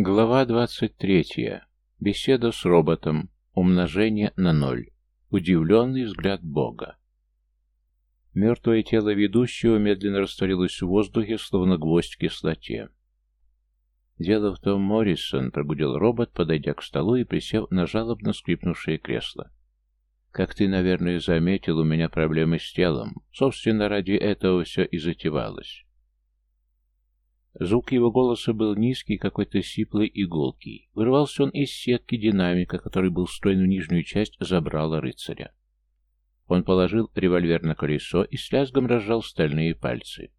Глава 23. Беседа с роботом. Умножение на ноль. Удивленный взгляд Бога. Мертвое тело ведущего медленно растворилось в воздухе, словно гвоздь в кислоте. «Дело в том, Моррисон», — прогудел робот, подойдя к столу и присев на жалобно скрипнувшее кресло. «Как ты, наверное, заметил, у меня проблемы с телом. Собственно, ради этого все и затевалось. Звук его голоса был низкий, какой-то сиплый и гулкий. Вырывался он из сетки динамика, который был встроен в нижнюю часть забрала рыцаря. Он положил револьвер на колесо и с лязгом разжал стальные пальцы.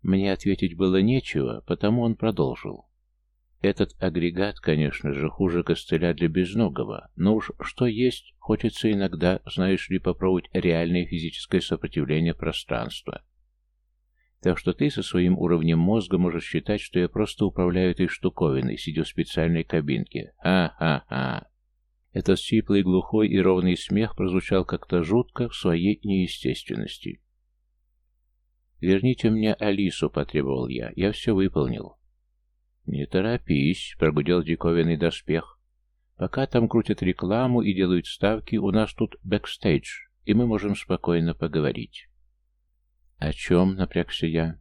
Мне ответить было нечего, потому он продолжил. Этот агрегат, конечно же, хуже костыля для безногого, но уж что есть, хочется иногда, знаешь ли, попробовать реальное физическое сопротивление пространства. Так что ты со своим уровнем мозга можешь считать, что я просто управляю этой штуковиной, сидя в специальной кабинке. Ха-ха-ха. Этот сиплый, глухой и ровный смех прозвучал как-то жутко в своей неестественности. «Верните мне Алису», — потребовал я. «Я все выполнил». «Не торопись», — прогудел диковинный доспех. «Пока там крутят рекламу и делают ставки, у нас тут бэкстейдж, и мы можем спокойно поговорить». «О чем?» — напрягся я.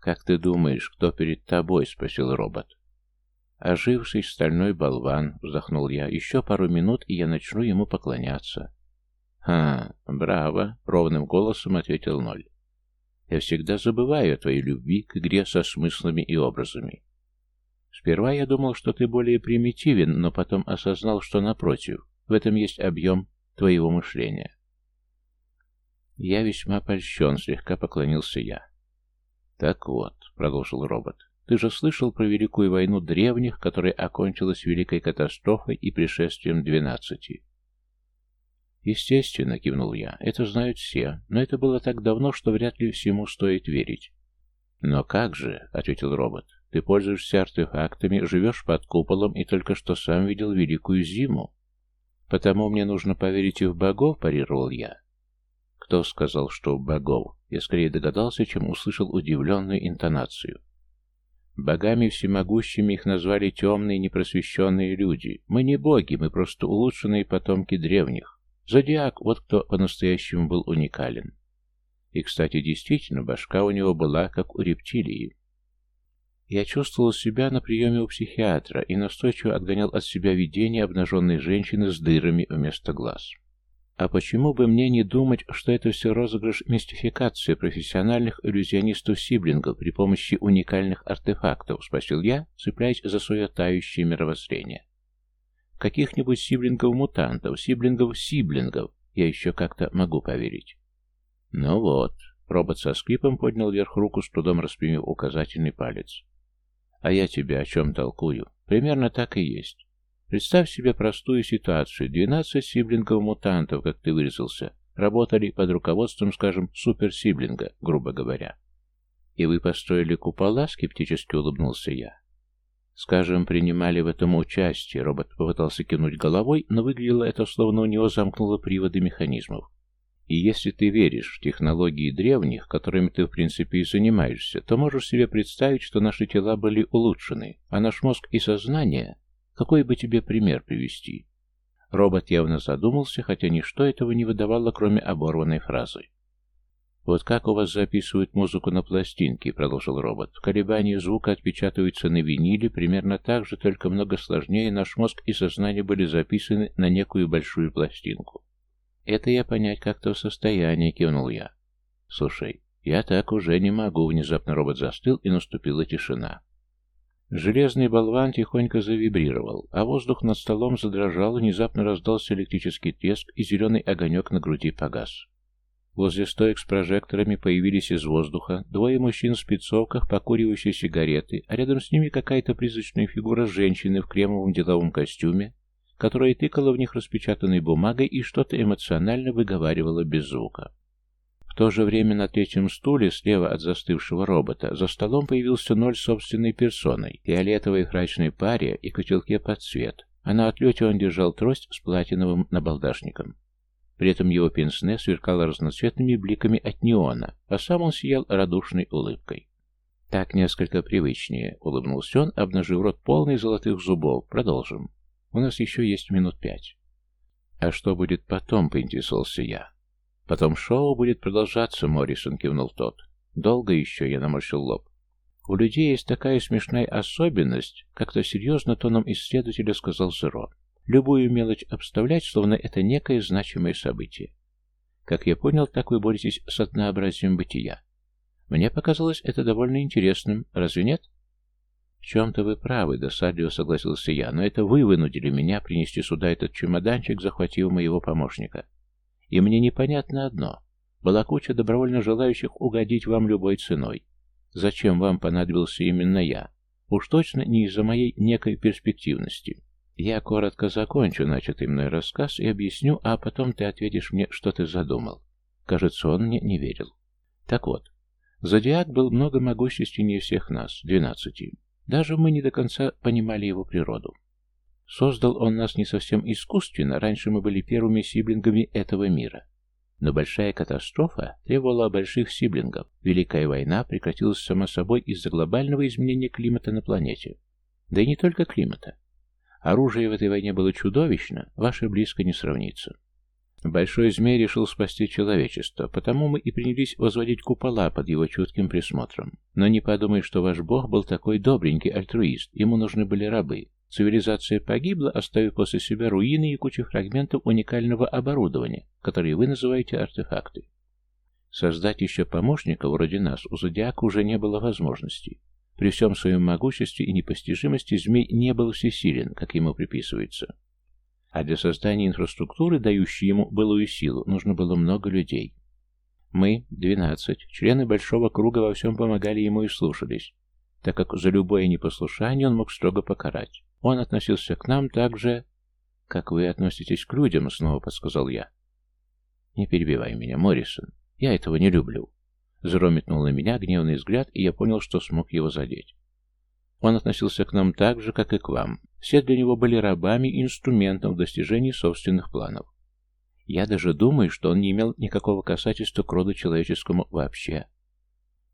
«Как ты думаешь, кто перед тобой?» — спросил робот. «Оживший стальной болван», — вздохнул я. «Еще пару минут, и я начну ему поклоняться». «Ха, браво!» — ровным голосом ответил Ноль. «Я всегда забываю о твоей любви к игре со смыслами и образами. Сперва я думал, что ты более примитивен, но потом осознал, что напротив, в этом есть объем твоего мышления. «Я весьма польщен», — слегка поклонился я. «Так вот», — продолжил робот, — «ты же слышал про Великую войну древних, которая окончилась великой катастрофой и пришествием двенадцати?» «Естественно», — кивнул я, — «это знают все, но это было так давно, что вряд ли всему стоит верить». «Но как же», — ответил робот, — «ты пользуешься артефактами, живешь под куполом и только что сам видел Великую Зиму. Потому мне нужно поверить и в богов», — парировал я. Кто сказал, что богов? Я скорее догадался, чем услышал удивленную интонацию. Богами всемогущими их назвали темные непросвещенные люди. Мы не боги, мы просто улучшенные потомки древних. Зодиак, вот кто по-настоящему был уникален. И, кстати, действительно, башка у него была, как у рептилии. Я чувствовал себя на приеме у психиатра и настойчиво отгонял от себя видение обнаженной женщины с дырами вместо глаз. А почему бы мне не думать, что это все розыгрыш мистификации профессиональных иллюзионистов-сиблингов при помощи уникальных артефактов, спросил я, цепляясь за свое тающее мировоззрение. Каких-нибудь сиблингов-мутантов, сиблингов-сиблингов я еще как-то могу поверить. Ну вот, робот со скрипом поднял вверх руку, с трудом распрямив указательный палец. А я тебе о чем толкую? Примерно так и есть. Представь себе простую ситуацию. Двенадцать сиблингов-мутантов, как ты выразился, работали под руководством, скажем, суперсиблинга, грубо говоря. И вы построили купола, скептически улыбнулся я. Скажем, принимали в этом участие. Робот попытался кинуть головой, но выглядело это, словно у него замкнуло приводы механизмов. И если ты веришь в технологии древних, которыми ты в принципе и занимаешься, то можешь себе представить, что наши тела были улучшены, а наш мозг и сознание какой бы тебе пример привести? Робот явно задумался, хотя ничто этого не выдавало, кроме оборванной фразы. «Вот как у вас записывают музыку на пластинке», — продолжил робот. «Колебания звука отпечатываются на виниле примерно так же, только много сложнее. Наш мозг и сознание были записаны на некую большую пластинку». «Это я понять как-то в состоянии», — кивнул я. «Слушай, я так уже не могу», — внезапно робот застыл, и наступила тишина. Железный болван тихонько завибрировал, а воздух над столом задрожал, внезапно раздался электрический треск, и зеленый огонек на груди погас. Возле стоек с прожекторами появились из воздуха двое мужчин в спецовках, покуривающие сигареты, а рядом с ними какая-то призрачная фигура женщины в кремовом деловом костюме, которая тыкала в них распечатанной бумагой и что-то эмоционально выговаривала без звука. То же время на третьем стуле, слева от застывшего робота, за столом появился ноль собственной персоной, фиолетовой фрачной паре и котелке под цвет, а на отлете он держал трость с платиновым набалдашником. При этом его пенсне сверкало разноцветными бликами от неона, а сам он сиял радушной улыбкой. Так несколько привычнее, улыбнулся он, обнажив рот полный золотых зубов. Продолжим. У нас еще есть минут пять. А что будет потом, поинтересовался я. Потом шоу будет продолжаться, Моррисон кивнул тот. Долго еще я наморщил лоб. У людей есть такая смешная особенность, как-то серьезно тоном исследователя сказал Зеро. Любую мелочь обставлять, словно это некое значимое событие. Как я понял, так вы боретесь с однообразием бытия. Мне показалось это довольно интересным, разве нет? В чем-то вы правы, досадливо согласился я, но это вы вынудили меня принести сюда этот чемоданчик, захватив моего помощника. И мне непонятно одно. Была куча добровольно желающих угодить вам любой ценой. Зачем вам понадобился именно я? Уж точно не из-за моей некой перспективности. Я коротко закончу начатый мной рассказ и объясню, а потом ты ответишь мне, что ты задумал. Кажется, он мне не верил. Так вот, Зодиак был много могущественнее всех нас, двенадцати. Даже мы не до конца понимали его природу. Создал он нас не совсем искусственно, раньше мы были первыми сиблингами этого мира. Но большая катастрофа требовала больших сиблингов. Великая война прекратилась само собой из-за глобального изменения климата на планете. Да и не только климата. Оружие в этой войне было чудовищно, ваше близко не сравнится. Большой змей решил спасти человечество, потому мы и принялись возводить купола под его чутким присмотром. Но не подумай, что ваш бог был такой добренький альтруист, ему нужны были рабы. Цивилизация погибла, оставив после себя руины и кучу фрагментов уникального оборудования, которые вы называете артефакты. Создать еще помощника вроде нас у Зодиака уже не было возможности. При всем своем могуществе и непостижимости змей не был всесилен, как ему приписывается. А для создания инфраструктуры, дающей ему былую силу, нужно было много людей. Мы, двенадцать, члены большого круга во всем помогали ему и слушались, так как за любое непослушание он мог строго покарать. Он относился к нам так же, как вы относитесь к людям, снова подсказал я. Не перебивай меня, Моррисон. Я этого не люблю. Зеро метнул на меня гневный взгляд, и я понял, что смог его задеть. Он относился к нам так же, как и к вам. Все для него были рабами и инструментом в достижении собственных планов. Я даже думаю, что он не имел никакого касательства к роду человеческому вообще.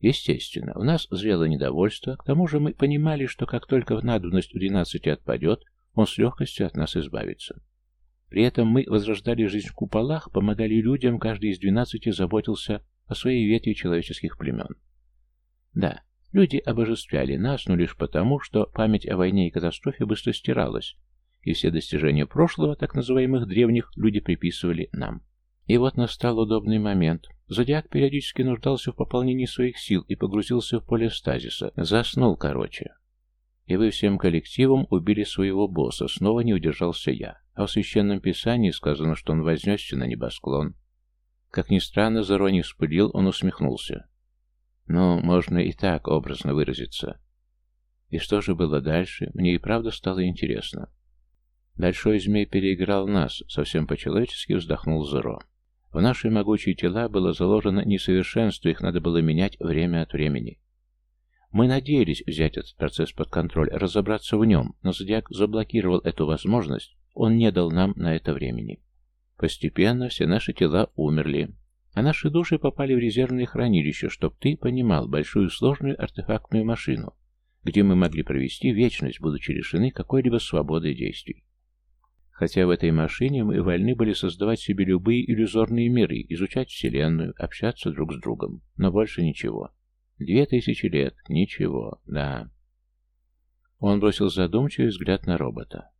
Естественно, у нас зрело недовольство, к тому же мы понимали, что как только надобность в двенадцати отпадет, он с легкостью от нас избавится. При этом мы возрождали жизнь в куполах, помогали людям, каждый из двенадцати заботился о своей ветви человеческих племен. Да, Люди обожествляли нас, но лишь потому, что память о войне и катастрофе быстро стиралась, и все достижения прошлого, так называемых древних, люди приписывали нам. И вот настал удобный момент. Зодиак периодически нуждался в пополнении своих сил и погрузился в поле стазиса. Заснул, короче. И вы всем коллективом убили своего босса, снова не удержался я. А в Священном Писании сказано, что он вознесся на небосклон. Как ни странно, Заро не вспылил, он усмехнулся. Ну, можно и так образно выразиться. И что же было дальше, мне и правда стало интересно. Большой змей переиграл нас, совсем по-человечески вздохнул Зеро. В наши могучие тела было заложено несовершенство, их надо было менять время от времени. Мы надеялись взять этот процесс под контроль, разобраться в нем, но Зодиак заблокировал эту возможность, он не дал нам на это времени. Постепенно все наши тела умерли, а наши души попали в резервное хранилище, чтоб ты понимал большую сложную артефактную машину, где мы могли провести вечность, будучи лишены какой-либо свободы действий. Хотя в этой машине мы вольны были создавать себе любые иллюзорные миры, изучать Вселенную, общаться друг с другом, но больше ничего. Две тысячи лет, ничего, да. Он бросил задумчивый взгляд на робота.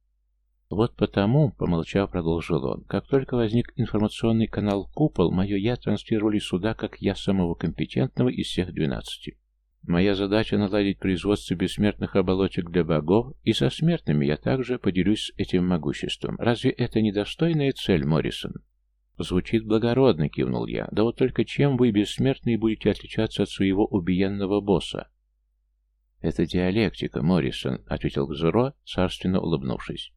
Вот потому, помолчав, продолжил он, как только возник информационный канал «Купол», мое «я» транслировали сюда, как «я» самого компетентного из всех двенадцати. Моя задача наладить производство бессмертных оболочек для богов, и со смертными я также поделюсь этим могуществом. Разве это недостойная цель, Моррисон? Звучит благородно, кивнул я. Да вот только чем вы, бессмертные, будете отличаться от своего убиенного босса? Это диалектика, Моррисон, ответил Гзуро, царственно улыбнувшись.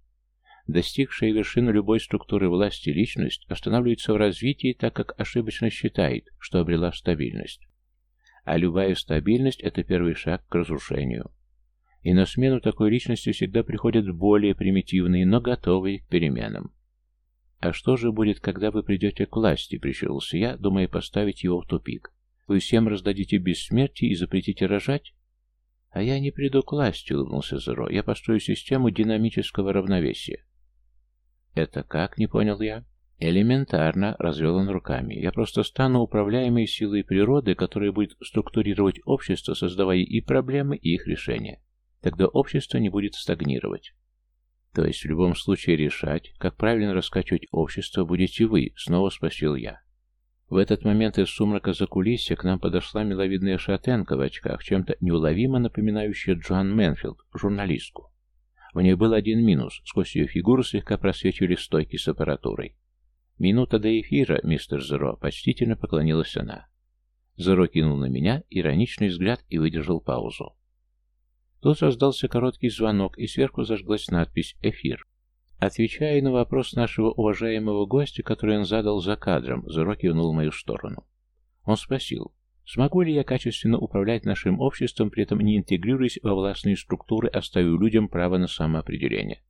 Достигшая вершину любой структуры власти личность останавливается в развитии, так как ошибочно считает, что обрела стабильность. А любая стабильность – это первый шаг к разрушению. И на смену такой личности всегда приходят более примитивные, но готовые к переменам. «А что же будет, когда вы придете к власти?» – прищурился я, думая поставить его в тупик. «Вы всем раздадите бессмертие и запретите рожать? «А я не приду к власти», — улыбнулся Зеро. «Я построю систему динамического равновесия». «Это как?» — не понял я. «Элементарно», — развел он руками. «Я просто стану управляемой силой природы, которая будет структурировать общество, создавая и проблемы, и их решения. Тогда общество не будет стагнировать». «То есть в любом случае решать, как правильно раскачивать общество, будете вы», — снова спросил я. В этот момент из сумрака за кулисья к нам подошла миловидная шатенка в очках, чем-то неуловимо напоминающая Джоан Мэнфилд, журналистку. У нее был один минус, сквозь ее фигуру слегка просвечивали стойки с аппаратурой. «Минута до эфира, мистер Зеро», — почтительно поклонилась она. Зеро кинул на меня ироничный взгляд и выдержал паузу. Тут раздался короткий звонок, и сверху зажглась надпись «Эфир». Отвечая на вопрос нашего уважаемого гостя, который он задал за кадром, Зеро кивнул в мою сторону. Он спросил, смогу ли я качественно управлять нашим обществом, при этом не интегрируясь во властные структуры, оставив людям право на самоопределение.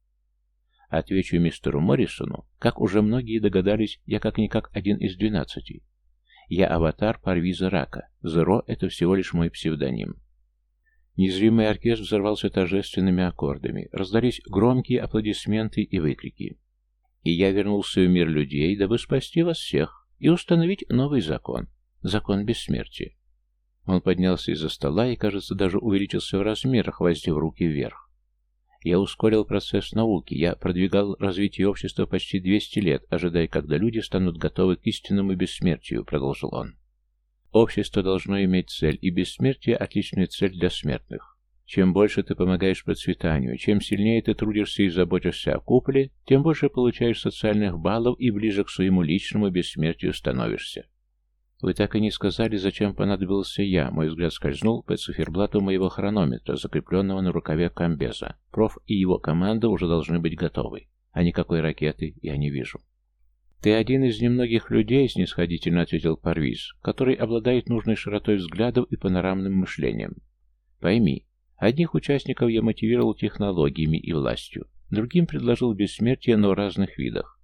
Отвечу мистеру Моррисону, как уже многие догадались, я как-никак один из двенадцати. Я аватар Парвиза Рака, Зеро — это всего лишь мой псевдоним. Незримый оркестр взорвался торжественными аккордами, раздались громкие аплодисменты и выкрики. И я вернулся в мир людей, дабы спасти вас всех и установить новый закон. Закон бессмертия. Он поднялся из-за стола и, кажется, даже увеличился в размерах, воздев руки вверх. Я ускорил процесс науки, я продвигал развитие общества почти 200 лет, ожидая, когда люди станут готовы к истинному бессмертию, продолжил он. Общество должно иметь цель, и бессмертие – отличная цель для смертных. Чем больше ты помогаешь процветанию, чем сильнее ты трудишься и заботишься о куполе, тем больше получаешь социальных баллов и ближе к своему личному бессмертию становишься. Вы так и не сказали, зачем понадобился я. Мой взгляд скользнул по циферблату моего хронометра, закрепленного на рукаве комбеза. Проф и его команда уже должны быть готовы. А никакой ракеты я не вижу. «Ты один из немногих людей, — снисходительно ответил Парвиз, — который обладает нужной широтой взглядов и панорамным мышлением. Пойми, одних участников я мотивировал технологиями и властью, другим предложил бессмертие, но в разных видах.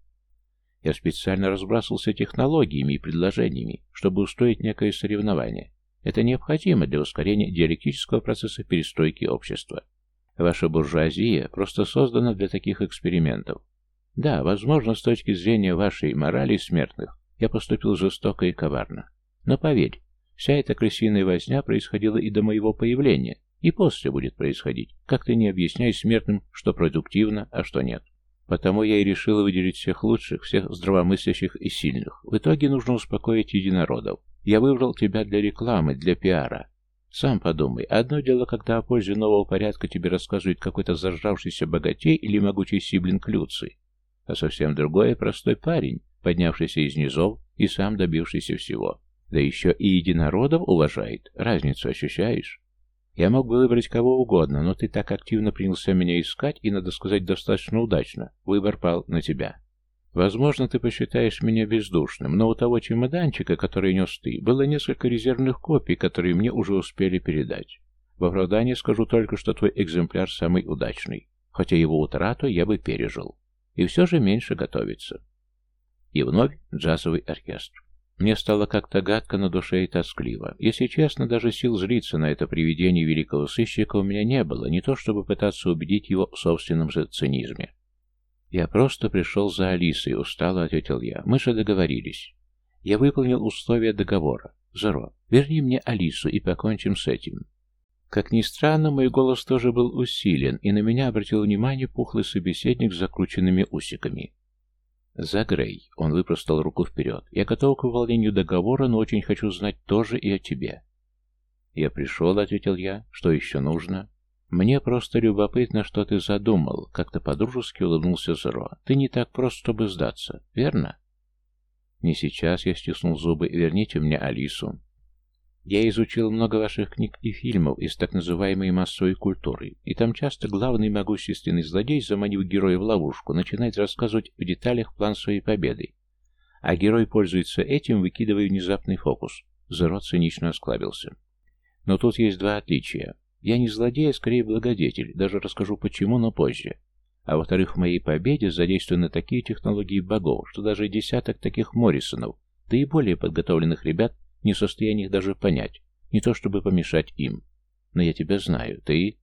Я специально разбрасывался технологиями и предложениями, чтобы устроить некое соревнование. Это необходимо для ускорения диалектического процесса перестройки общества. Ваша буржуазия просто создана для таких экспериментов. Да, возможно, с точки зрения вашей морали смертных, я поступил жестоко и коварно. Но поверь, вся эта крысиная возня происходила и до моего появления, и после будет происходить, как ты не объясняй смертным, что продуктивно, а что нет. Потому я и решил выделить всех лучших, всех здравомыслящих и сильных. В итоге нужно успокоить единородов. Я выбрал тебя для рекламы, для пиара. Сам подумай, одно дело, когда о пользе нового порядка тебе рассказывает какой-то зажравшийся богатей или могучий сиблинг Люций а совсем другое простой парень, поднявшийся из низов и сам добившийся всего. Да еще и единородов уважает. Разницу ощущаешь? Я мог бы выбрать кого угодно, но ты так активно принялся меня искать, и, надо сказать, достаточно удачно. Выбор пал на тебя. Возможно, ты посчитаешь меня бездушным, но у того чемоданчика, который нес ты, было несколько резервных копий, которые мне уже успели передать. В оправдании скажу только, что твой экземпляр самый удачный, хотя его утрату я бы пережил и все же меньше готовится. И вновь джазовый оркестр. Мне стало как-то гадко на душе и тоскливо. Если честно, даже сил злиться на это привидение великого сыщика у меня не было, не то чтобы пытаться убедить его в собственном же цинизме. «Я просто пришел за Алисой», — устало ответил я. «Мы же договорились. Я выполнил условия договора. Зеро, верни мне Алису и покончим с этим. Как ни странно, мой голос тоже был усилен, и на меня обратил внимание пухлый собеседник с закрученными усиками. «За Грей», — он выпростал руку вперед, — «я готов к выполнению договора, но очень хочу знать тоже и о тебе». «Я пришел», — ответил я, — «что еще нужно?» «Мне просто любопытно, что ты задумал», — как-то подружески улыбнулся Зеро. «Ты не так прост, чтобы сдаться, верно?» «Не сейчас», — я стиснул зубы, — «верните мне Алису». Я изучил много ваших книг и фильмов из так называемой массовой культуры, и там часто главный могущественный злодей, заманив героя в ловушку, начинает рассказывать в деталях план своей победы. А герой пользуется этим, выкидывая внезапный фокус. Зеро цинично осклабился. Но тут есть два отличия. Я не злодей, а скорее благодетель, даже расскажу почему, но позже. А во-вторых, в моей победе задействованы такие технологии богов, что даже десяток таких Моррисонов, да и более подготовленных ребят, не в состоянии их даже понять, не то чтобы помешать им. но я тебя знаю. Ты...»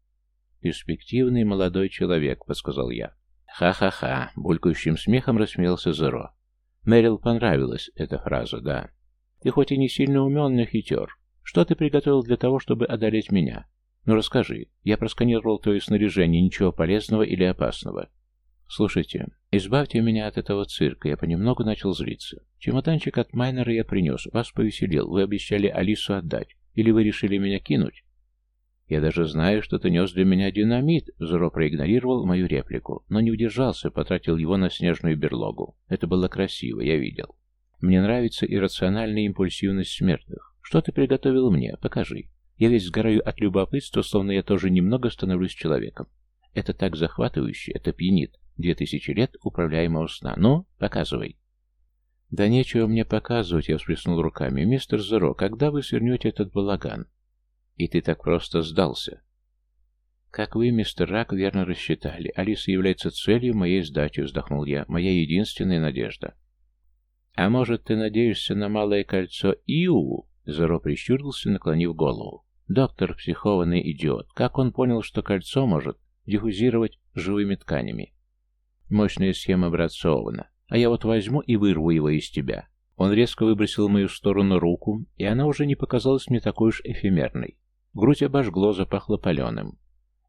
«Перспективный молодой человек», — подсказал я. «Ха-ха-ха!» — булькающим смехом рассмеялся Зеро. Мэрил понравилась эта фраза, да. «Ты хоть и не сильно умен, но хитер. Что ты приготовил для того, чтобы одолеть меня? Ну расскажи. Я просканировал твое снаряжение, ничего полезного или опасного. Слушайте, избавьте меня от этого цирка, я понемногу начал злиться. Чемоданчик от Майнера я принес, вас повеселил, вы обещали Алису отдать. Или вы решили меня кинуть? Я даже знаю, что ты нес для меня динамит. Зеро проигнорировал мою реплику, но не удержался, потратил его на снежную берлогу. Это было красиво, я видел. Мне нравится иррациональная импульсивность смертных. Что ты приготовил мне? Покажи. Я весь сгораю от любопытства, словно я тоже немного становлюсь человеком. Это так захватывающе, это пьянит. Две тысячи лет управляемого сна. Ну, показывай. Да нечего мне показывать, я всплеснул руками. Мистер Зеро, когда вы свернете этот балаган? И ты так просто сдался. Как вы, мистер Рак, верно рассчитали. Алиса является целью моей сдачи, вздохнул я. Моя единственная надежда. А может, ты надеешься на малое кольцо Иу? Зеро прищурился, наклонив голову. Доктор психованный идиот. Как он понял, что кольцо может диффузировать живыми тканями? Мощная схема образцована. А я вот возьму и вырву его из тебя. Он резко выбросил в мою сторону руку, и она уже не показалась мне такой уж эфемерной. Грудь обожгло, запахло паленым.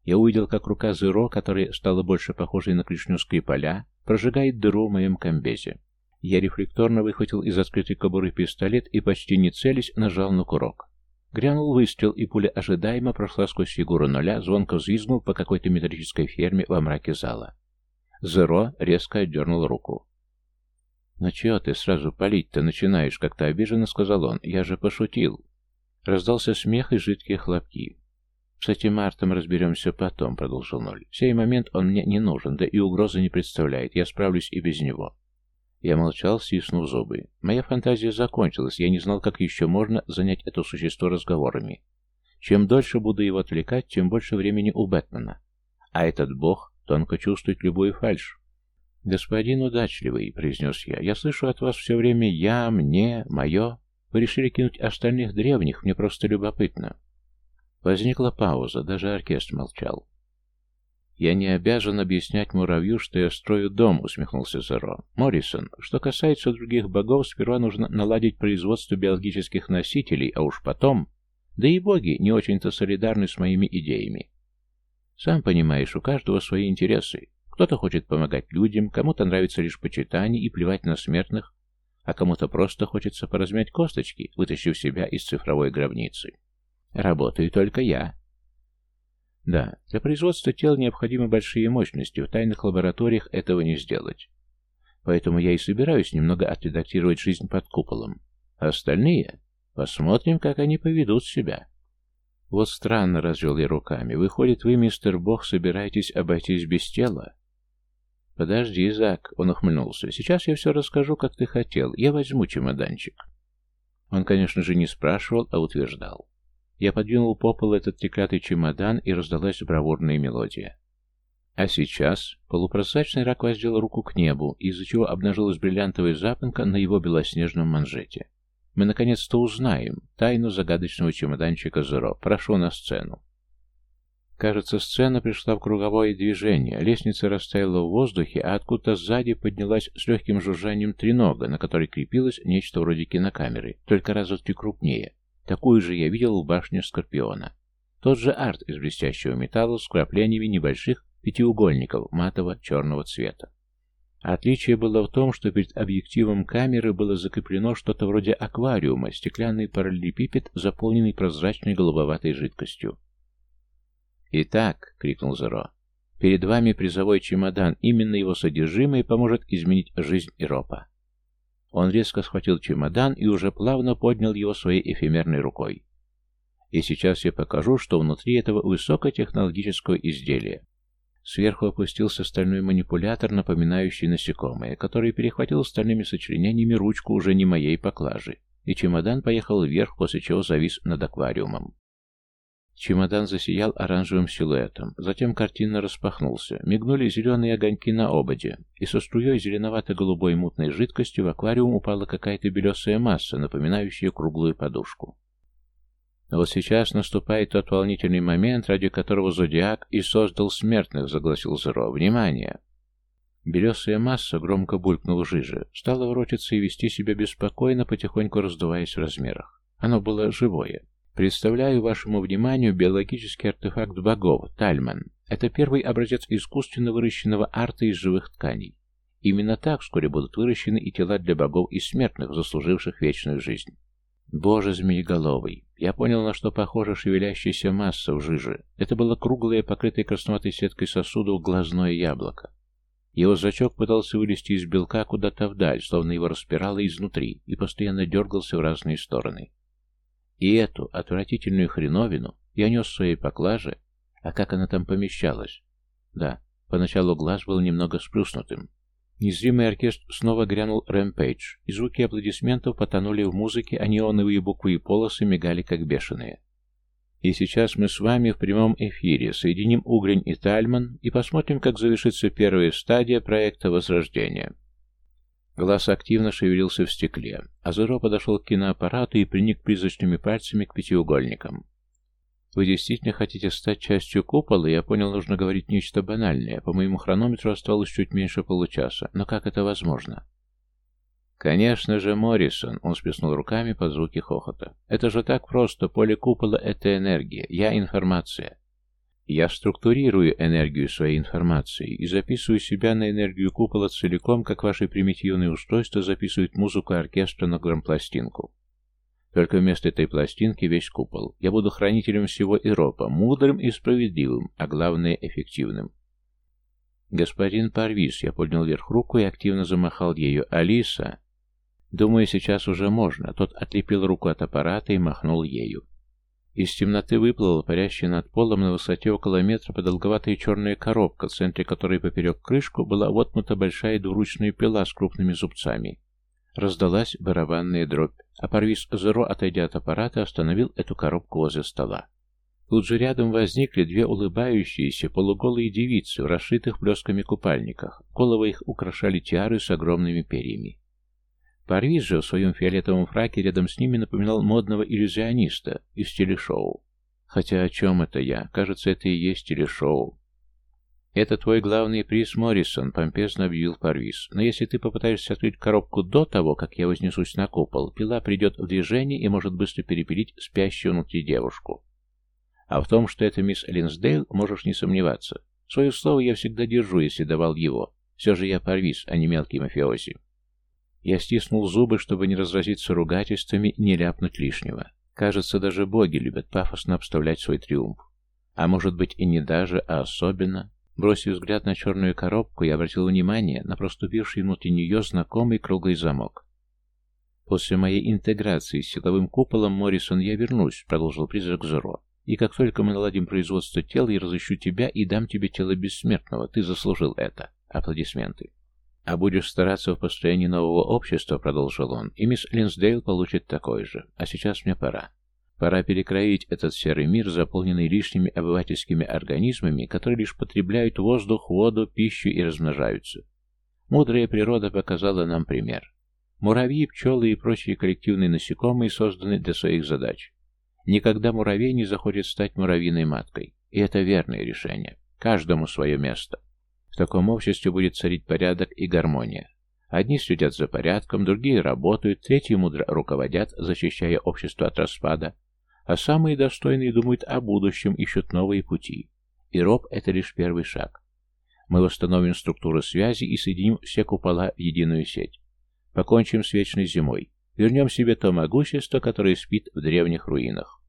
Я увидел, как рука Зеро, которая стала больше похожей на клешню Скрипаля, прожигает дыру в моем комбезе. Я рефлекторно выхватил из открытой кобуры пистолет и, почти не целясь, нажал на курок. Грянул выстрел, и пуля ожидаемо прошла сквозь фигуру нуля, звонко взвизгнул по какой-то металлической ферме во мраке зала. Зеро резко отдернул руку. «Ну чего ты сразу палить-то начинаешь?» — как-то обиженно сказал он. «Я же пошутил». Раздался смех и жидкие хлопки. «С этим Артом разберемся потом», — продолжил Ноль. «В сей момент он мне не нужен, да и угрозы не представляет. Я справлюсь и без него». Я молчал, стиснув зубы. Моя фантазия закончилась, я не знал, как еще можно занять это существо разговорами. Чем дольше буду его отвлекать, тем больше времени у Бэтмена. А этот бог тонко чувствует любую фальшь. «Господин удачливый», — произнес я, — «я слышу от вас все время «я», «мне», «мое». Вы решили кинуть остальных древних, мне просто любопытно». Возникла пауза, даже оркестр молчал. «Я не обязан объяснять муравью, что я строю дом», — усмехнулся Зеро. «Моррисон, что касается других богов, сперва нужно наладить производство биологических носителей, а уж потом... Да и боги не очень-то солидарны с моими идеями. Сам понимаешь, у каждого свои интересы. Кто-то хочет помогать людям, кому-то нравится лишь почитание и плевать на смертных, а кому-то просто хочется поразмять косточки, вытащив себя из цифровой гробницы. Работаю только я, да, для производства тел необходимы большие мощности, в тайных лабораториях этого не сделать. Поэтому я и собираюсь немного отредактировать жизнь под куполом. А остальные? Посмотрим, как они поведут себя. Вот странно, развел я руками. Выходит, вы, мистер Бог, собираетесь обойтись без тела? Подожди, Зак, он ухмыльнулся. Сейчас я все расскажу, как ты хотел. Я возьму чемоданчик. Он, конечно же, не спрашивал, а утверждал. Я подвинул по полу этот треклятый чемодан, и раздалась бравурная мелодия. А сейчас полупрозрачный рак воздел руку к небу, из-за чего обнажилась бриллиантовая запонка на его белоснежном манжете. Мы наконец-то узнаем тайну загадочного чемоданчика Зеро. Прошу на сцену. Кажется, сцена пришла в круговое движение. Лестница растаяла в воздухе, а откуда-то сзади поднялась с легким жужжанием тренога, на которой крепилось нечто вроде кинокамеры, только раза в три крупнее. Такую же я видел в башне Скорпиона. Тот же арт из блестящего металла с вкраплениями небольших пятиугольников матово-черного цвета. Отличие было в том, что перед объективом камеры было закреплено что-то вроде аквариума, стеклянный параллелепипед, заполненный прозрачной голубоватой жидкостью. «Итак», — крикнул Зеро, — «перед вами призовой чемодан, именно его содержимое поможет изменить жизнь Иропа». Он резко схватил чемодан и уже плавно поднял его своей эфемерной рукой. И сейчас я покажу, что внутри этого высокотехнологического изделия. Сверху опустился стальной манипулятор, напоминающий насекомое, который перехватил стальными сочленениями ручку уже не моей поклажи, и чемодан поехал вверх, после чего завис над аквариумом. Чемодан засиял оранжевым силуэтом, затем картинно распахнулся, мигнули зеленые огоньки на ободе, и со струей зеленовато-голубой мутной жидкости в аквариум упала какая-то белесая масса, напоминающая круглую подушку. Но вот сейчас наступает тот волнительный момент, ради которого Зодиак и создал смертных, загласил Зеро. Внимание! Белесая масса, громко булькнула жиже, стала ворочаться и вести себя беспокойно, потихоньку раздуваясь в размерах. Оно было живое. Представляю вашему вниманию биологический артефакт богов, Тальман. Это первый образец искусственно выращенного арта из живых тканей. Именно так вскоре будут выращены и тела для богов и смертных, заслуживших вечную жизнь. Боже змееголовый! Я понял, на что похожа шевелящаяся масса в жиже. Это было круглое, покрытое красноватой сеткой сосудов глазное яблоко. Его зрачок пытался вылезти из белка куда-то вдаль, словно его распирало изнутри, и постоянно дергался в разные стороны. И эту отвратительную хреновину я нес в своей поклаже, а как она там помещалась? Да, поначалу глаз был немного сплюснутым. Незримый оркестр снова грянул «Рэмпейдж», и звуки аплодисментов потонули в музыке, а неоновые буквы и полосы мигали как бешеные. И сейчас мы с вами в прямом эфире соединим Угрень и Тальман и посмотрим, как завершится первая стадия проекта Возрождения. Глаз активно шевелился в стекле. Азеро подошел к киноаппарату и приник призрачными пальцами к пятиугольникам. «Вы действительно хотите стать частью купола? Я понял, нужно говорить нечто банальное. По моему хронометру осталось чуть меньше получаса. Но как это возможно?» «Конечно же, Моррисон!» — он сплеснул руками под звуки хохота. «Это же так просто. Поле купола — это энергия. Я — информация. Я структурирую энергию своей информации и записываю себя на энергию купола целиком, как ваши примитивные устройства записывают музыку оркестра на грампластинку. Только вместо этой пластинки весь купол. Я буду хранителем всего Иропа, мудрым и справедливым, а главное эффективным. Господин Парвис, я поднял вверх руку и активно замахал ею. Алиса! Думаю, сейчас уже можно. Тот отлепил руку от аппарата и махнул ею. Из темноты выплыла парящая над полом на высоте около метра продолговатая черная коробка, в центре которой поперек крышку была воткнута большая двуручная пила с крупными зубцами. Раздалась барабанная дробь, а Парвис Зеро, отойдя от аппарата, остановил эту коробку возле стола. Тут же рядом возникли две улыбающиеся полуголые девицы в расшитых блесками купальниках. Головы их украшали тиары с огромными перьями. Парвиз же в своем фиолетовом фраке рядом с ними напоминал модного иллюзиониста из телешоу. Хотя о чем это я? Кажется, это и есть телешоу. «Это твой главный приз, Моррисон», — помпезно объявил Парвиз. «Но если ты попытаешься открыть коробку до того, как я вознесусь на купол, пила придет в движение и может быстро перепилить спящую внутри девушку. А в том, что это мисс Линсдейл, можешь не сомневаться. Свое слово я всегда держу, если давал его. Все же я Парвиз, а не мелкий мафиози». Я стиснул зубы, чтобы не разразиться ругательствами не ляпнуть лишнего. Кажется, даже боги любят пафосно обставлять свой триумф. А может быть и не даже, а особенно. Бросив взгляд на черную коробку, я обратил внимание на проступивший внутри нее знакомый круглый замок. «После моей интеграции с силовым куполом, Моррисон, я вернусь», — продолжил призрак Зеро. «И как только мы наладим производство тела, я разыщу тебя и дам тебе тело бессмертного. Ты заслужил это». Аплодисменты. «А будешь стараться в построении нового общества», — продолжил он, — «и мисс Линсдейл получит такой же. А сейчас мне пора. Пора перекроить этот серый мир, заполненный лишними обывательскими организмами, которые лишь потребляют воздух, воду, пищу и размножаются. Мудрая природа показала нам пример. Муравьи, пчелы и прочие коллективные насекомые созданы для своих задач. Никогда муравей не захочет стать муравьиной маткой. И это верное решение. Каждому свое место. В таком обществе будет царить порядок и гармония. Одни следят за порядком, другие работают, третьи мудро руководят, защищая общество от распада, а самые достойные думают о будущем, ищут новые пути. И роб – это лишь первый шаг. Мы восстановим структуру связи и соединим все купола в единую сеть. Покончим с вечной зимой. Вернем себе то могущество, которое спит в древних руинах.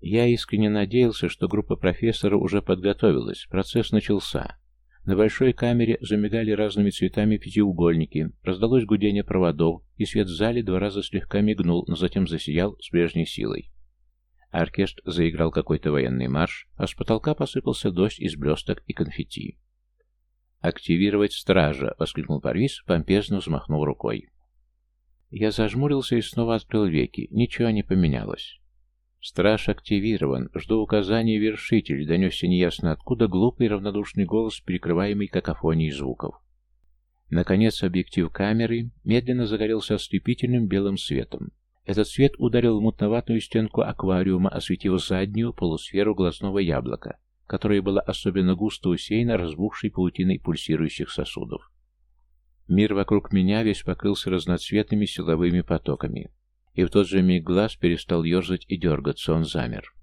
Я искренне надеялся, что группа профессора уже подготовилась, процесс начался. На большой камере замигали разными цветами пятиугольники, раздалось гудение проводов, и свет в зале два раза слегка мигнул, но затем засиял с прежней силой. Оркестр заиграл какой-то военный марш, а с потолка посыпался дождь из блесток и конфетти. «Активировать стража!» — воскликнул Парвис, помпезно взмахнув рукой. Я зажмурился и снова открыл веки. Ничего не поменялось. «Страж активирован. Жду указаний вершитель», — донесся неясно откуда глупый равнодушный голос, перекрываемый какофонией звуков. Наконец объектив камеры медленно загорелся ослепительным белым светом. Этот свет ударил в мутноватую стенку аквариума, осветив заднюю полусферу глазного яблока, которая была особенно густо усеяна разбухшей паутиной пульсирующих сосудов. Мир вокруг меня весь покрылся разноцветными силовыми потоками, и в тот же миг глаз перестал ерзать и дергаться, он замер.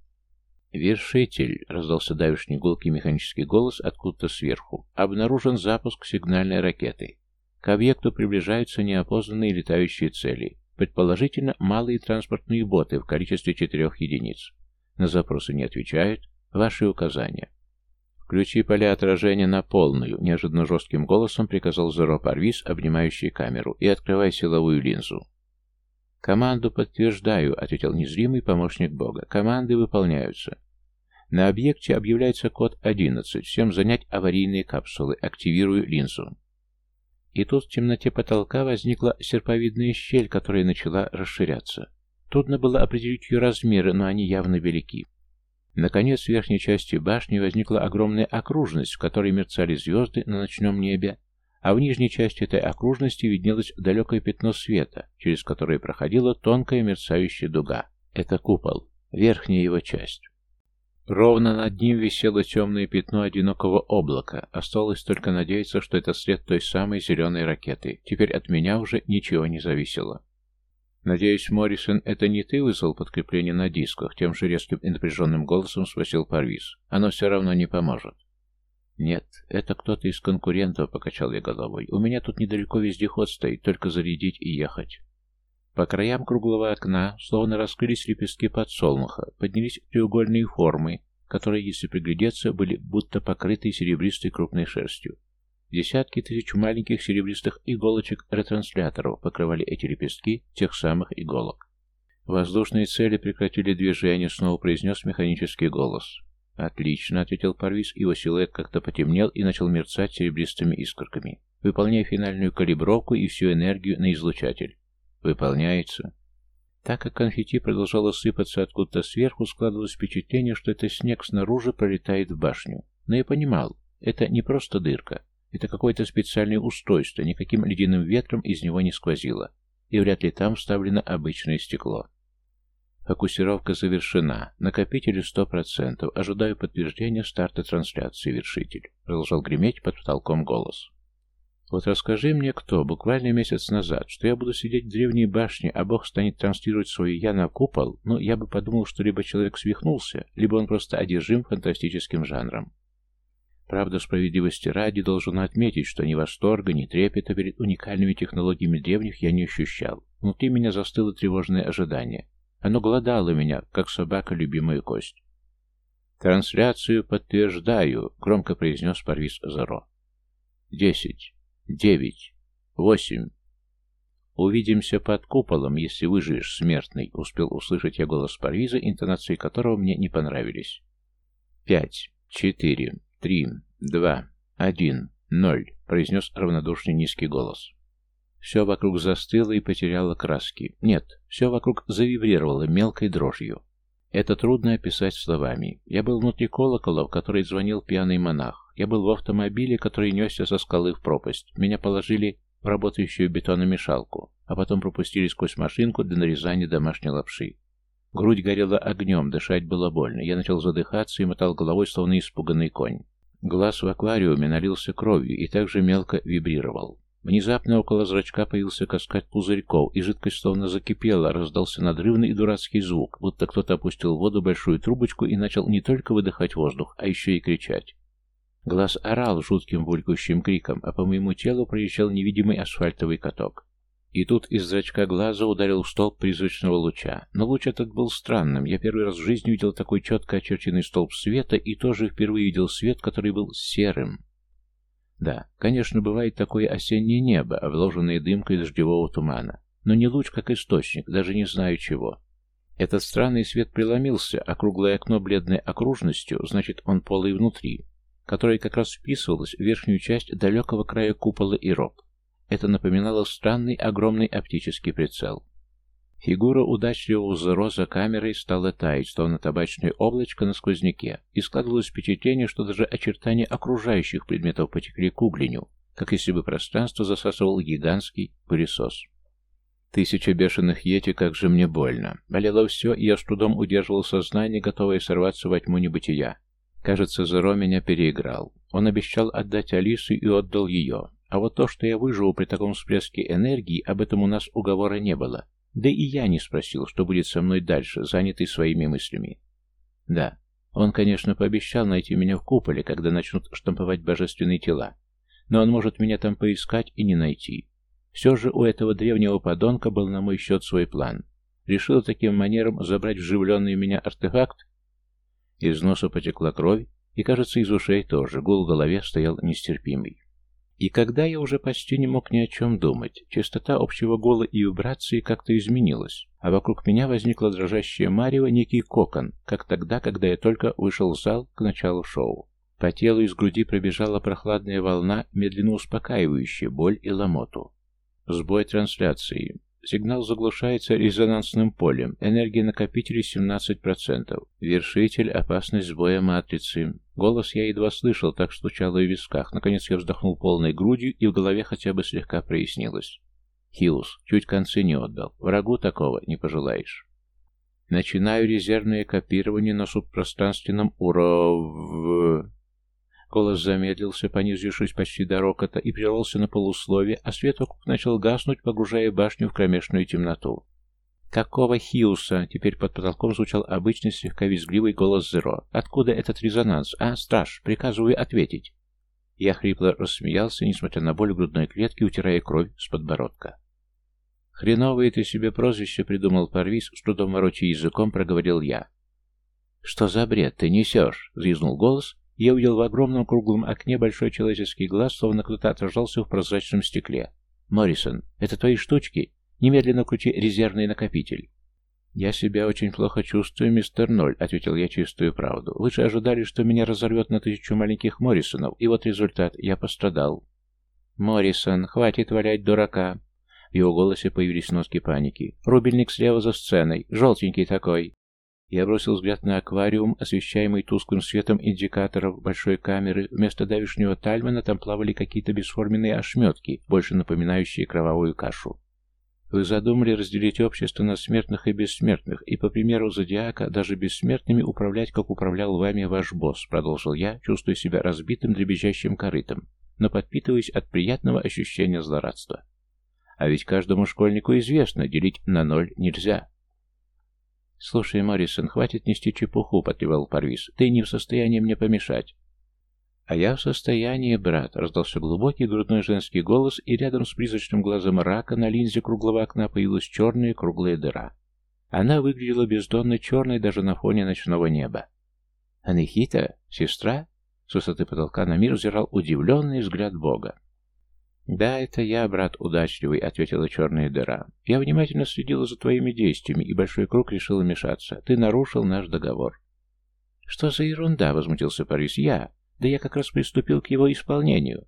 «Вершитель!» — раздался давишний гулкий механический голос откуда-то сверху. «Обнаружен запуск сигнальной ракеты. К объекту приближаются неопознанные летающие цели, предположительно малые транспортные боты в количестве четырех единиц. На запросы не отвечают. Ваши указания». «Включи поля отражения на полную», — неожиданно жестким голосом приказал Зеро Парвис, обнимающий камеру, «и открывай силовую линзу». «Команду подтверждаю», — ответил незримый помощник Бога. «Команды выполняются. На объекте объявляется код 11. Всем занять аварийные капсулы. Активирую линзу». И тут в темноте потолка возникла серповидная щель, которая начала расширяться. Трудно было определить ее размеры, но они явно велики. Наконец, в верхней части башни возникла огромная окружность, в которой мерцали звезды на ночном небе, а в нижней части этой окружности виднелось далекое пятно света, через которое проходила тонкая мерцающая дуга. Это купол, верхняя его часть. Ровно над ним висело темное пятно одинокого облака. Осталось только надеяться, что это след той самой зеленой ракеты. Теперь от меня уже ничего не зависело. «Надеюсь, Моррисон, это не ты вызвал подкрепление на дисках?» Тем же резким и напряженным голосом спросил Парвиз. «Оно все равно не поможет». «Нет, это кто-то из конкурентов», — покачал я головой. «У меня тут недалеко вездеход стоит, только зарядить и ехать». По краям круглого окна словно раскрылись лепестки подсолнуха, поднялись треугольные формы, которые, если приглядеться, были будто покрыты серебристой крупной шерстью. Десятки тысяч маленьких серебристых иголочек-ретрансляторов покрывали эти лепестки тех самых иголок. «Воздушные цели прекратили движение», — снова произнес механический голос. «Отлично», — ответил Парвис, его силуэт как-то потемнел и начал мерцать серебристыми искорками, выполняя финальную калибровку и всю энергию на излучатель. «Выполняется». Так как конфетти продолжало сыпаться откуда-то сверху, складывалось впечатление, что это снег снаружи пролетает в башню. Но я понимал, это не просто дырка. Это какое-то специальное устройство, никаким ледяным ветром из него не сквозило. И вряд ли там вставлено обычное стекло. Фокусировка завершена. Накопители 100%. Ожидаю подтверждения старта трансляции, вершитель. Продолжал греметь под потолком голос. Вот расскажи мне кто, буквально месяц назад, что я буду сидеть в древней башне, а Бог станет транслировать свою «я» на купол, ну, я бы подумал, что либо человек свихнулся, либо он просто одержим фантастическим жанром. Правда, справедливости ради должен отметить, что ни восторга, ни трепета перед уникальными технологиями древних я не ощущал. Внутри меня застыло тревожное ожидание. Оно голодало меня, как собака любимую кость. «Трансляцию подтверждаю», — громко произнес Парвис Заро. «Десять, девять, восемь. Увидимся под куполом, если выживешь, смертный», — успел услышать я голос Парвиза, интонации которого мне не понравились. «Пять, четыре, три, два, один, ноль», — произнес равнодушный низкий голос. Все вокруг застыло и потеряло краски. Нет, все вокруг завибрировало мелкой дрожью. Это трудно описать словами. Я был внутри колокола, в который звонил пьяный монах. Я был в автомобиле, который несся со скалы в пропасть. Меня положили в работающую бетономешалку, а потом пропустили сквозь машинку для нарезания домашней лапши. Грудь горела огнем, дышать было больно. Я начал задыхаться и мотал головой, словно испуганный конь. Глаз в аквариуме налился кровью и также мелко вибрировал. Внезапно около зрачка появился каскад пузырьков, и жидкость словно закипела, раздался надрывный и дурацкий звук, будто кто-то опустил в воду большую трубочку и начал не только выдыхать воздух, а еще и кричать. Глаз орал жутким булькающим криком, а по моему телу проезжал невидимый асфальтовый каток. И тут из зрачка глаза ударил столб призрачного луча. Но луч этот был странным. Я первый раз в жизни видел такой четко очерченный столб света и тоже впервые видел свет, который был серым. Да, конечно, бывает такое осеннее небо, обложенное дымкой дождевого тумана. Но не луч, как источник, даже не знаю чего. Этот странный свет преломился, а круглое окно бледной окружностью, значит, он полый внутри, которое как раз вписывалось в верхнюю часть далекого края купола и рог. Это напоминало странный огромный оптический прицел. Фигура удачливого Зеро за камерой стала таять, словно табачное облачко на сквозняке, и складывалось впечатление, что даже очертания окружающих предметов потекли к угленю, как если бы пространство засасывал гигантский пылесос. Тысяча бешеных йети, как же мне больно. Болело все, и я с трудом удерживал сознание, готовое сорваться во тьму небытия. Кажется, Зеро меня переиграл. Он обещал отдать Алису и отдал ее. А вот то, что я выживу при таком всплеске энергии, об этом у нас уговора не было. Да и я не спросил, что будет со мной дальше, занятый своими мыслями. Да, он, конечно, пообещал найти меня в куполе, когда начнут штамповать божественные тела. Но он может меня там поискать и не найти. Все же у этого древнего подонка был на мой счет свой план. Решил таким манером забрать вживленный в меня артефакт? Из носа потекла кровь, и, кажется, из ушей тоже. Гул в голове стоял нестерпимый. И когда я уже почти не мог ни о чем думать, частота общего гула и вибрации как-то изменилась, а вокруг меня возникла дрожащая марево, некий кокон, как тогда, когда я только вышел в зал к началу шоу. По телу из груди пробежала прохладная волна, медленно успокаивающая боль и ломоту. Сбой трансляции. Сигнал заглушается резонансным полем. Энергия накопителей 17%. Вершитель. Опасность сбоя матрицы. Голос я едва слышал, так стучало в висках. Наконец я вздохнул полной грудью, и в голове хотя бы слегка прояснилось. Хиус. Чуть концы не отдал. Врагу такого не пожелаешь. Начинаю резервное копирование на субпространственном уров... Голос замедлился, понизившись почти до рокота, и прервался на полусловие, а свет вокруг начал гаснуть, погружая башню в кромешную темноту. «Какого Хиуса?» Теперь под потолком звучал обычный слегка визгливый голос Зеро. «Откуда этот резонанс? А, страж, приказываю ответить!» Я хрипло рассмеялся, несмотря на боль в грудной клетке, утирая кровь с подбородка. «Хреновое ты себе прозвище придумал, Парвис», с трудом ворочая языком, проговорил я. «Что за бред ты несешь?» — взвизнул голос, я увидел в огромном круглом окне большой человеческий глаз, словно кто-то отражался в прозрачном стекле. «Моррисон, это твои штучки? Немедленно крути резервный накопитель». «Я себя очень плохо чувствую, мистер Ноль», — ответил я чистую правду. «Вы же ожидали, что меня разорвет на тысячу маленьких Моррисонов, и вот результат. Я пострадал». «Моррисон, хватит валять дурака». В его голосе появились нотки паники. «Рубильник слева за сценой. Желтенький такой. Я бросил взгляд на аквариум, освещаемый тусклым светом индикаторов большой камеры. Вместо давишнего тальмана там плавали какие-то бесформенные ошметки, больше напоминающие кровавую кашу. Вы задумали разделить общество на смертных и бессмертных, и, по примеру Зодиака, даже бессмертными управлять, как управлял вами ваш босс, продолжил я, чувствуя себя разбитым дребезжащим корытом, но подпитываясь от приятного ощущения злорадства. А ведь каждому школьнику известно, делить на ноль нельзя. «Слушай, Моррисон, хватит нести чепуху», — потребовал Парвис. «Ты не в состоянии мне помешать». «А я в состоянии, брат», — раздался глубокий грудной женский голос, и рядом с призрачным глазом рака на линзе круглого окна появилась черная круглая дыра. Она выглядела бездонно черной даже на фоне ночного неба. «Анихита? Сестра?» С высоты потолка на мир взирал удивленный взгляд Бога. «Да, это я, брат удачливый», — ответила черная дыра. «Я внимательно следила за твоими действиями, и Большой Круг решил вмешаться. Ты нарушил наш договор». «Что за ерунда?» — возмутился Парис. «Я? Да я как раз приступил к его исполнению».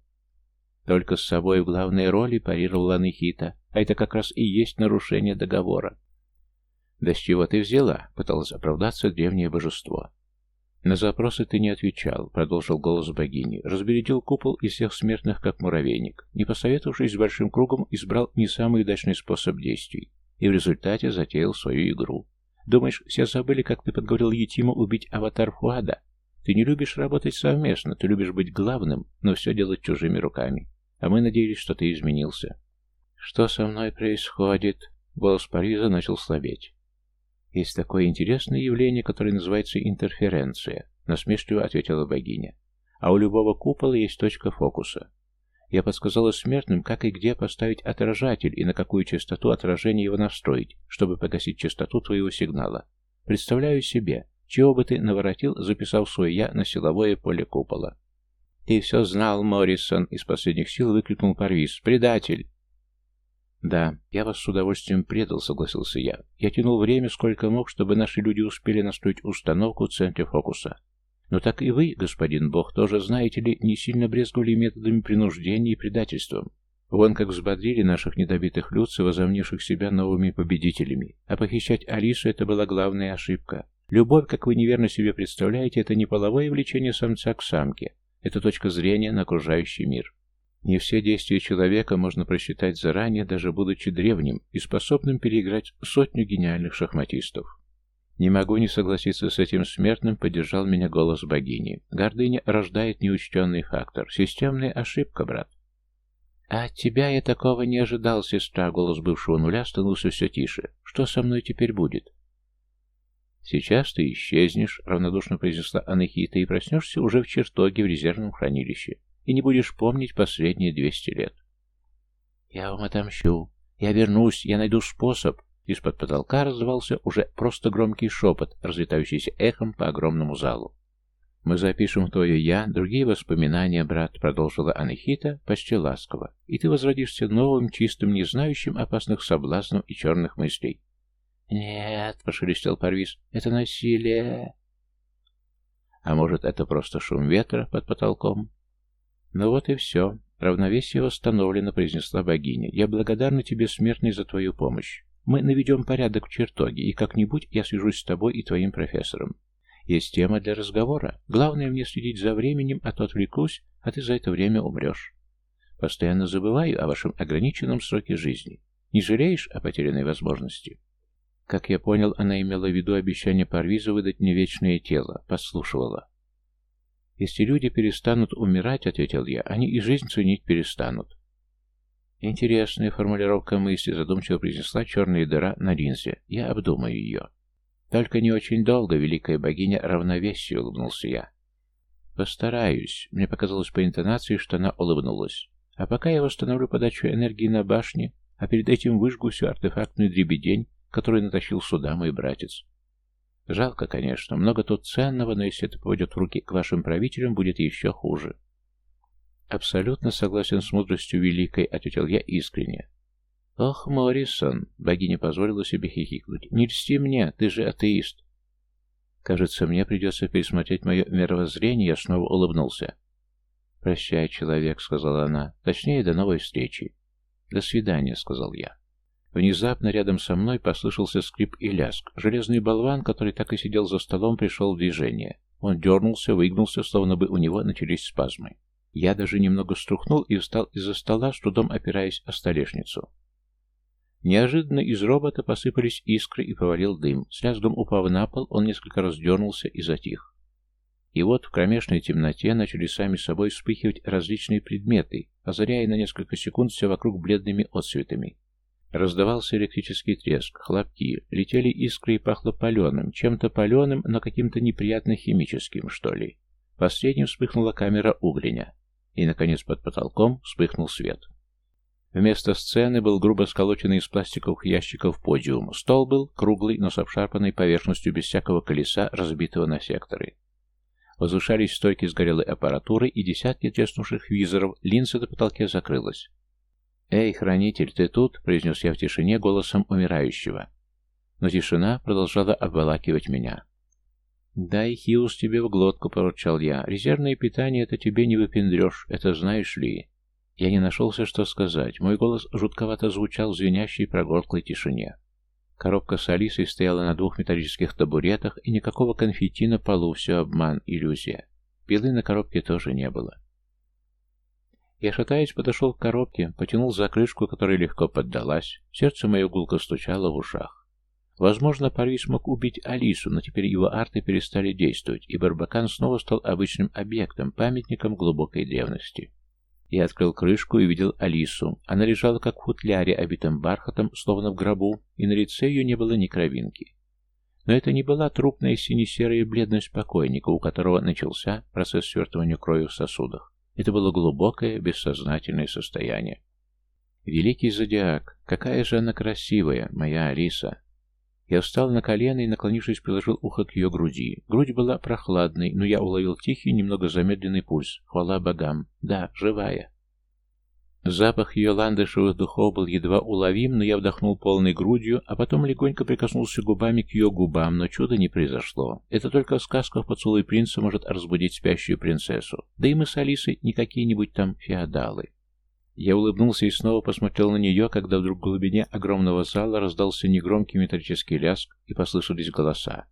«Только с собой в главной роли парировала Нахита, а это как раз и есть нарушение договора». «Да с чего ты взяла?» — пыталась оправдаться древнее божество. «На запросы ты не отвечал», — продолжил голос богини. «Разбередил купол из всех смертных, как муравейник. Не посоветовавшись с большим кругом, избрал не самый удачный способ действий. И в результате затеял свою игру. Думаешь, все забыли, как ты подговорил Етима убить аватар Фуада? Ты не любишь работать совместно, ты любишь быть главным, но все делать чужими руками. А мы надеялись, что ты изменился». «Что со мной происходит?» Голос Париза начал слабеть. «Есть такое интересное явление, которое называется интерференция», — насмешливо ответила богиня. «А у любого купола есть точка фокуса. Я подсказала смертным, как и где поставить отражатель и на какую частоту отражения его настроить, чтобы погасить частоту твоего сигнала. Представляю себе, чего бы ты наворотил, записав свое «я» на силовое поле купола». «Ты все знал, Моррисон!» — из последних сил выкрикнул Парвис. «Предатель!» «Да, я вас с удовольствием предал», — согласился я. «Я тянул время сколько мог, чтобы наши люди успели настроить установку в центре фокуса. Но так и вы, господин Бог, тоже, знаете ли, не сильно брезговали методами принуждения и предательством. Вон как взбодрили наших недобитых людцев, возомнивших себя новыми победителями. А похищать Алису — это была главная ошибка. Любовь, как вы неверно себе представляете, это не половое влечение самца к самке. Это точка зрения на окружающий мир. Не все действия человека можно просчитать заранее, даже будучи древним и способным переиграть сотню гениальных шахматистов. «Не могу не согласиться с этим смертным», — поддержал меня голос богини. «Гордыня рождает неучтенный фактор. Системная ошибка, брат». «А от тебя я такого не ожидал, сестра», — голос бывшего нуля становился все тише. «Что со мной теперь будет?» «Сейчас ты исчезнешь», — равнодушно произнесла Анахита, «и проснешься уже в чертоге в резервном хранилище, и не будешь помнить последние двести лет». «Я вам отомщу. Я вернусь, я найду способ», из-под потолка раздавался уже просто громкий шепот, разлетающийся эхом по огромному залу. «Мы запишем твое «я», другие воспоминания, брат», — продолжила Анахита почти ласково, «и ты возродишься новым, чистым, не знающим опасных соблазнов и черных мыслей». «Нет», — пошелестел Парвиз, — «это насилие». «А может, это просто шум ветра под потолком?» «Ну вот и все. Равновесие восстановлено», — произнесла богиня. «Я благодарна тебе, смертный, за твою помощь. Мы наведем порядок в чертоге, и как-нибудь я свяжусь с тобой и твоим профессором. Есть тема для разговора. Главное мне следить за временем, а то отвлекусь, а ты за это время умрешь. Постоянно забываю о вашем ограниченном сроке жизни. Не жалеешь о потерянной возможности?» Как я понял, она имела в виду обещание Парвиза выдать мне вечное тело, подслушивала. «Если люди перестанут умирать, — ответил я, — они и жизнь ценить перестанут. Интересная формулировка мысли, задумчиво произнесла черная дыра на линзе. Я обдумаю ее. Только не очень долго, великая богиня равновесия, улыбнулся я. Постараюсь. Мне показалось по интонации, что она улыбнулась. А пока я восстановлю подачу энергии на башне, а перед этим выжгу всю артефактную дребедень, которую натащил сюда мой братец. Жалко, конечно, много тут ценного, но если это попадет в руки к вашим правителям, будет еще хуже. «Абсолютно согласен с мудростью великой», — ответил я искренне. «Ох, Моррисон!» — богиня позволила себе хихикнуть. «Не льсти мне, ты же атеист!» «Кажется, мне придется пересмотреть мое мировоззрение», — я снова улыбнулся. «Прощай, человек», — сказала она. «Точнее, до новой встречи». «До свидания», — сказал я. Внезапно рядом со мной послышался скрип и ляск. Железный болван, который так и сидел за столом, пришел в движение. Он дернулся, выгнулся, словно бы у него начались спазмы. Я даже немного струхнул и встал из-за стола, с трудом опираясь о столешницу. Неожиданно из робота посыпались искры и повалил дым. С лязгом упав на пол, он несколько раз дернулся и затих. И вот в кромешной темноте начали сами собой вспыхивать различные предметы, озаряя на несколько секунд все вокруг бледными отцветами. Раздавался электрический треск, хлопки, летели искры и пахло паленым, чем-то паленым, но каким-то неприятно химическим, что ли. Последним вспыхнула камера угленя и, наконец, под потолком вспыхнул свет. Вместо сцены был грубо сколоченный из пластиковых ящиков подиум. Стол был круглый, но с обшарпанной поверхностью без всякого колеса, разбитого на секторы. Возвышались стойки сгорелой аппаратуры и десятки треснувших визоров, линза на потолке закрылась. «Эй, хранитель, ты тут?» — произнес я в тишине голосом умирающего. Но тишина продолжала обволакивать меня. «Дай хиус тебе в глотку», — поручал я. «Резервное питание — это тебе не выпендрешь, это знаешь ли». Я не нашелся, что сказать. Мой голос жутковато звучал в звенящей прогорклой тишине. Коробка с Алисой стояла на двух металлических табуретах, и никакого конфетти на полу, все обман, иллюзия. Пилы на коробке тоже не было. Я, шатаясь, подошел к коробке, потянул за крышку, которая легко поддалась. Сердце мое гулко стучало в ушах. Возможно, Парвис мог убить Алису, но теперь его арты перестали действовать, и Барбакан снова стал обычным объектом, памятником глубокой древности. Я открыл крышку и увидел Алису. Она лежала как в футляре, обитом бархатом, словно в гробу, и на лице ее не было ни кровинки. Но это не была трупная сине-серая бледность покойника, у которого начался процесс свертывания крови в сосудах. Это было глубокое, бессознательное состояние. Великий зодиак, какая же она красивая, моя Алиса! Я встал на колено и, наклонившись, приложил ухо к ее груди. Грудь была прохладной, но я уловил тихий, немного замедленный пульс. Хвала богам. Да, живая. Запах ее ландышевых духов был едва уловим, но я вдохнул полной грудью, а потом легонько прикоснулся губами к ее губам, но чуда не произошло. Это только в сказках поцелуй принца может разбудить спящую принцессу. Да и мы с Алисой не какие-нибудь там феодалы. Я улыбнулся и снова посмотрел на нее, когда вдруг в глубине огромного зала раздался негромкий металлический лязг и послышались голоса.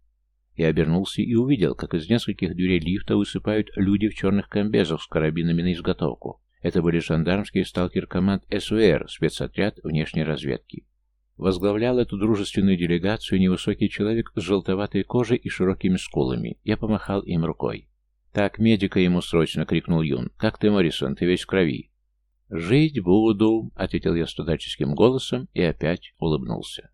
Я обернулся и увидел, как из нескольких дверей лифта высыпают люди в черных комбезах с карабинами на изготовку. Это были жандармские сталкер команд СВР, спецотряд внешней разведки. Возглавлял эту дружественную делегацию невысокий человек с желтоватой кожей и широкими скулами. Я помахал им рукой. «Так, медика ему срочно!» — крикнул Юн. «Как ты, Моррисон? Ты весь в крови!» «Жить буду!» — ответил я студаческим голосом и опять улыбнулся.